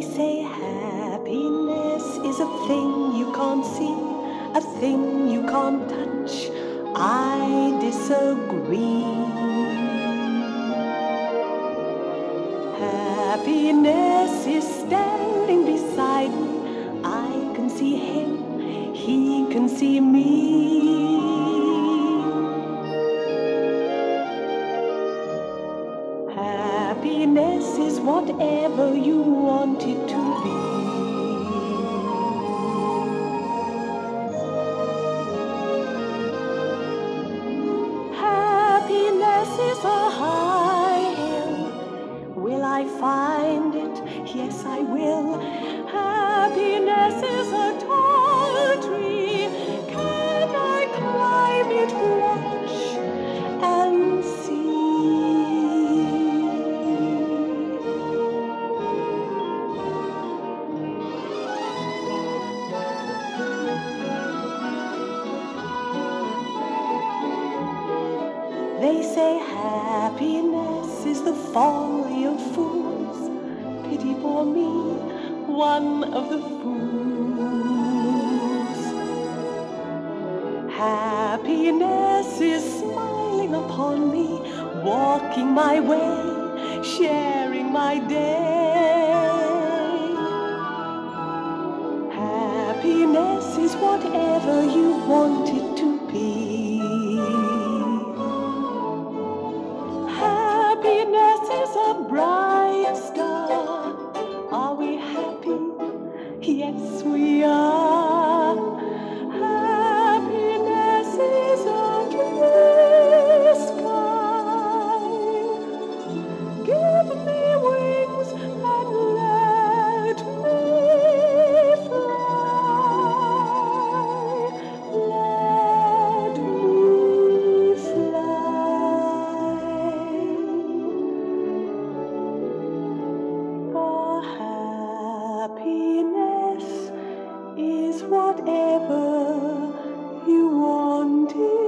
They say happiness is a thing you can't see, a thing you can't touch. I disagree. Happiness is standing beside me. I can see him, he can see me. Happiness is whatever you want it to be. Happiness is a high hill. Will I find it? Yes, I will. They say happiness is the folly of fools. Pity for me, one of the fools. Happiness is smiling upon me, walking my way, sharing my day. Happiness is whatever you want it whatever you wanted.